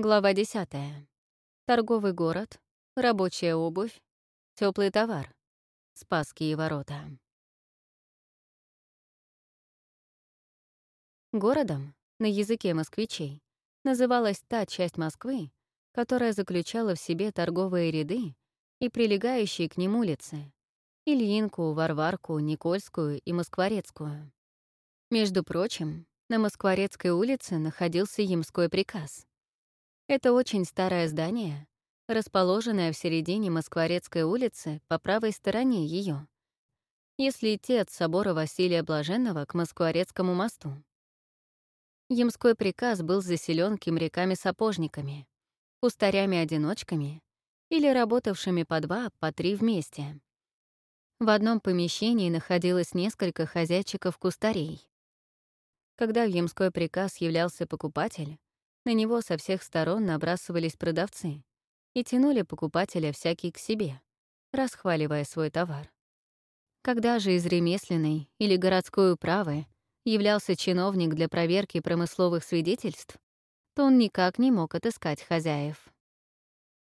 Глава 10. Торговый город, рабочая обувь, теплый товар, Спасские ворота. Городом, на языке москвичей, называлась та часть Москвы, которая заключала в себе торговые ряды и прилегающие к ним улицы — Ильинку, Варварку, Никольскую и Москворецкую. Между прочим, на Москворецкой улице находился Ямской приказ — это очень старое здание, расположенное в середине Москворецкой улицы по правой стороне ее, если идти от собора Василия Блаженного к Москворецкому мосту. Ямской приказ был заселен кимряками-сапожниками, кустарями-одиночками или работавшими по два, по три вместе. В одном помещении находилось несколько хозяйчиков-кустарей. Когда в Ямской приказ являлся покупатель, на него со всех сторон набрасывались продавцы и тянули покупателя всякий к себе, расхваливая свой товар. Когда же из ремесленной или городской управы являлся чиновник для проверки промысловых свидетельств, то он никак не мог отыскать хозяев.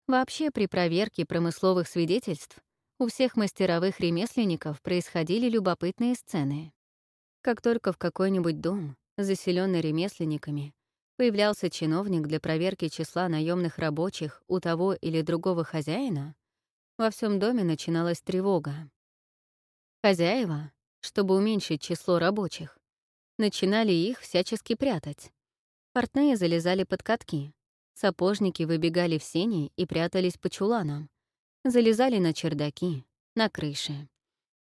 Вообще при проверке промысловых свидетельств у всех мастеровых ремесленников происходили любопытные сцены. Как только в какой-нибудь дом, заселенный ремесленниками, появлялся чиновник для проверки числа наемных рабочих у того или другого хозяина, во всем доме начиналась тревога. Хозяева, чтобы уменьшить число рабочих, начинали их всячески прятать. Портные залезали под катки, сапожники выбегали в сени и прятались по чуланам, залезали на чердаки, на крыши.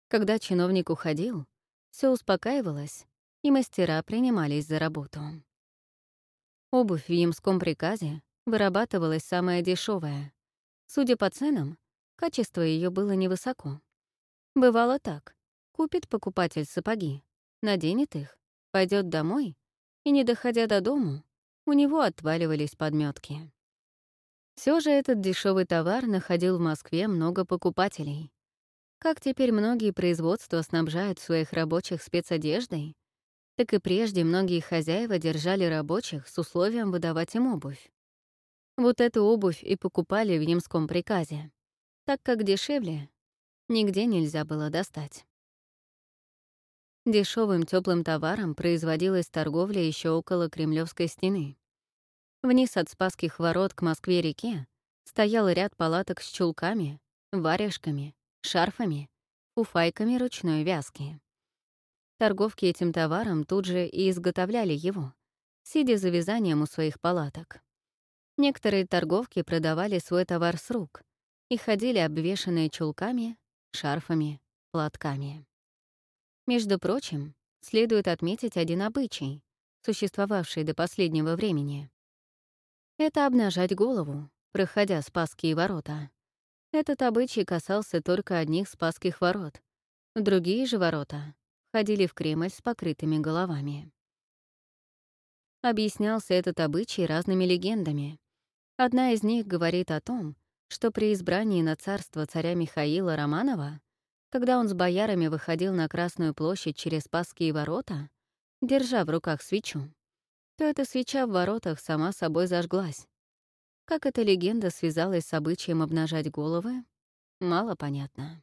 Когда чиновник уходил, все успокаивалось, и мастера принимались за работу. Обувь в ямском приказе вырабатывалась самая дешевая. Судя по ценам, качество ее было невысоко. Бывало так. Купит покупатель сапоги, наденет их, пойдет домой, и, не доходя до дому, у него отваливались подметки. Все же этот дешевый товар находил в Москве много покупателей. Как теперь многие производства снабжают своих рабочих спецодеждой, так и прежде многие хозяева держали рабочих с условием выдавать им обувь. Вот эту обувь и покупали в немском приказе, так как дешевле нигде нельзя было достать. Дешевым теплым товаром производилась торговля еще около Кремлевской стены. Вниз от Спасских ворот к Москве-реке стоял ряд палаток с чулками, варежками, шарфами, уфайками ручной вязки. Торговки этим товаром тут же и изготовляли его, сидя за вязанием у своих палаток. Некоторые торговки продавали свой товар с рук и ходили обвешанные чулками, шарфами, платками. Между прочим, следует отметить один обычай, существовавший до последнего времени. Это обнажать голову, проходя Спасские ворота. Этот обычай касался только одних Спасских ворот. Другие же ворота ходили в Кремль с покрытыми головами. Объяснялся этот обычай разными легендами. Одна из них говорит о том, что при избрании на царство царя Михаила Романова, когда он с боярами выходил на Красную площадь через Спасские ворота, держа в руках свечу, то эта свеча в воротах сама собой зажглась. Как эта легенда связалась с обычаем обнажать головы, мало понятно.